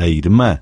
a irmã.